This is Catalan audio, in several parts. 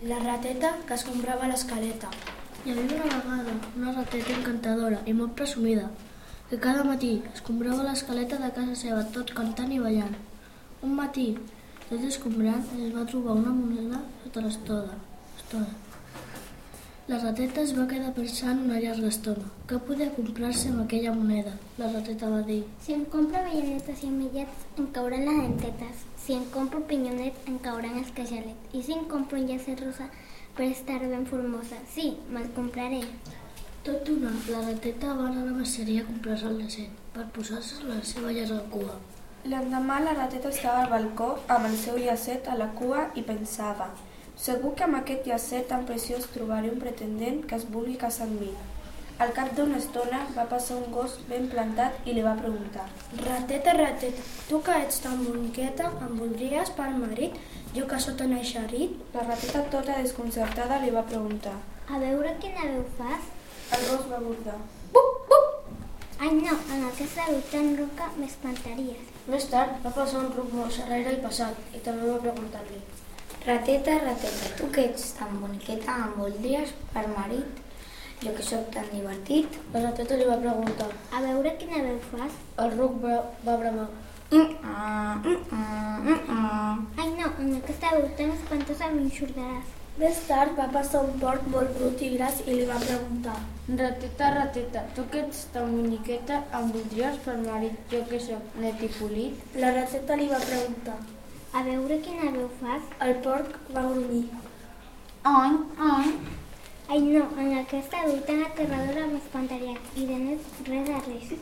La rateta que es comprava a l'escaleta. Hi havia una vegada una rateta encantadora i molt presumida, que cada matí es comprava l'escaleta de casa seva tot cantant i ballant. Un matí, tot escombrant, es va trobar una moneda sota l'estoda. Estoda. La rateta es va quedar pensant una llarga estona. Què podia comprar-se amb aquella moneda? La rateta va dir. Si em compro avellanets i amillets, em cauran les dentetes. Si em compro pinyonets, em cauran els cajalets. I si em compro un llacet rosa per estar ben formosa, sí, me'l compraré. Tot d'una, la rateta va anar a la merceria a comprar-se el llacet per posar-se a la seva llarga cua. L'endemà la rateta estava al balcó amb el seu llacet a la cua i pensava Segur que amb aquest llacet tan preciós trobaré un pretendent que es vulgui casar amb mi. Al cap d'una estona va passar un gos ben plantat i li va preguntar Rateta, rateta, tu que ets tan boniqueta, em voldries per marit, jo que sóc tan eixerit? La rateta tota desconcertada li va preguntar A veure quina veu fas. El gos va bordar. Ai no, en aquesta veu tan roca m'espantaries. Més tard va passar un ruc molt serrere i passat i també va preguntar-li. Rateta, rateta, tu que ets tan boniqueta, em voldries per marit? Jo que sóc tan divertit. La rateta li va preguntar. A veure quina veu fas. El ruc va, va bramar. Mm, ah, mm, ah, mm, ah. Ai no, en aquesta veu tan espantosa m'enxordaràs. Més tard va passar un porc molt brut i gras i li va preguntar Rateta, rateta, tu que ets tan boniqueta, em voldries per marit, jo que sóc net i polit? La rateta li va preguntar. A veure quina veu fas. El porc va grunyir. Ai, ai. Ai no, en aquesta veu tan aterradora m'espantaries. I de net res de res.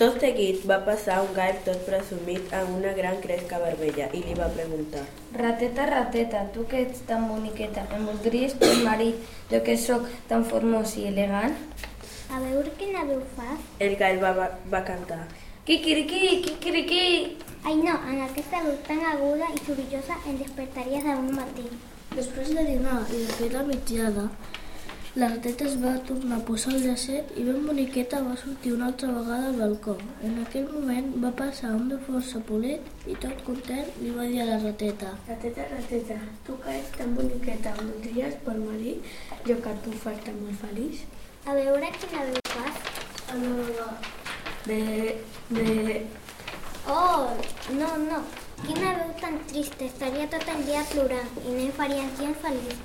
Tot seguit va passar un gall tot presumit amb una gran cresca vermella i li va preguntar Rateta, rateta, tu que ets tan boniqueta, em voldries per marit, jo que sóc tan formós i elegant? A veure quina veu fas. El gall va, va, va cantar Quiquiriqui, quiquiriqui. Ai no, en aquesta veu tan aguda i sorollosa em despertaries d'un matí. Després de dinar i de fer la mitjada, la rateta es va tornar a posar el llacet i ben boniqueta va sortir una altra vegada al balcó. En aquell moment va passar un de força polit i tot content li va dir a la rateta. Rateta, rateta, tu que ets tan boniqueta, voldries per marit, jo que tu fas tan molt feliç? A veure quina veu fas. Va va. Bé, bé. Oh, no, no. Quina veu tan trista. Estaria tot el dia plorant i no em faria gens feliç.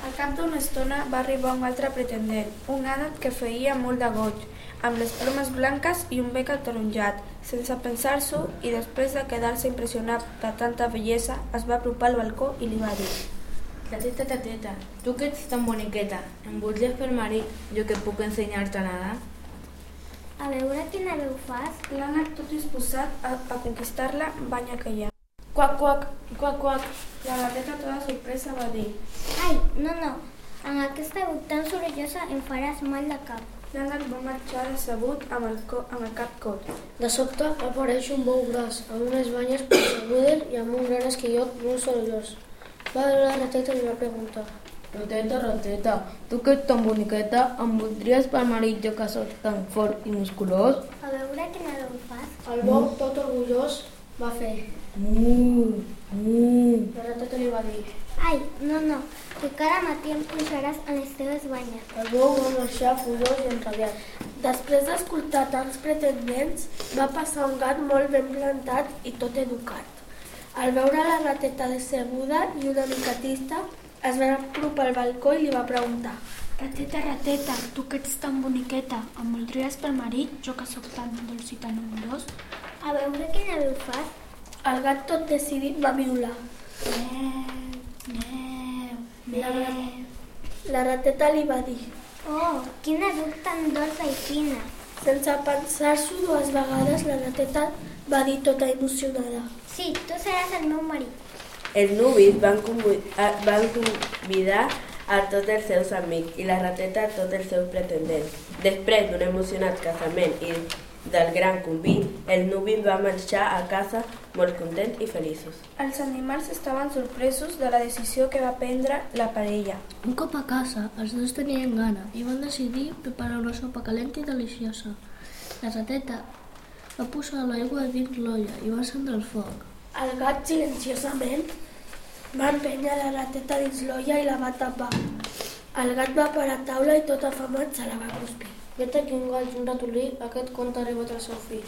Al cap d'una estona va arribar un altre pretendent, un ànec que feia molt de goig, amb les plomes blanques i un bec ataronjat. Sense pensar-s'ho i després de quedar-se impressionat de tanta bellesa, es va apropar al balcó i li va dir Rateta, rateta, tu que ets tan boniqueta, em voldries per marit, jo que puc ensenyar-te a nedar? A veure quina veu fas. L'ànec tot disposat a, a conquistar-la va nyacallar. Quac, quac, quac, quac. La rateta tota sorpresa va dir Ai, no, no. En aquesta veu tan sorollosa em faràs mal de cap. L'ànec va marxar decebut amb el, co amb el cap cot. De sobte apareix un bou gras amb unes banyes punxegudes i amb un gran esquillot molt sorollós. Va veure la rateta i li va preguntar. Rateta, rateta, tu que ets tan boniqueta, em voldries per marit, jo que sóc tan fort i musculós? A veure quina veu fas. El bou, tot orgullós, va fer. Mm, mm. La rateta li va dir. Ai, no, no, que cada matí em posaràs a les teves banyes. El bou va marxar furiós i enrabiat. Després d'escoltar tants pretendents, va passar un gat molt ben plantat i tot educat. Al veure la rateta decebuda i una mica trista, es va apropar al balcó i li va preguntar Rateta, rateta, tu que ets tan boniqueta, em voldries per marit, jo que sóc tan dolç i tan amorós? A veure quina veu fas. El gat tot decidit va miular. Neu, neu, La, neu. la rateta li va dir, Oh, quina veu tan dolça i fina. sense pensar-s'ho dues vegades, la rateta va dir tota emocionada. Sí, tu seràs el meu marit. Els nubis van, van convidar a tots els seus amics i la rateta a tots els seus pretendents. Després d'un emocionat casament i del gran convit, els nubis van marxar a casa molt contents i feliços. Els animals estaven sorpresos de la decisió que va prendre la parella. Un cop a casa, els dos tenien gana i van decidir preparar una sopa calenta i deliciosa. La rateta va posar l'aigua dins l'olla i va encendre el foc. El gat silenciosament Va empènyer la rateta dins l'olla i la va tapar. El gat va parar a taula i tot afamat se la va cruspir. Vet aquí un gall i un ratolí, aquest conte ha al seu fill.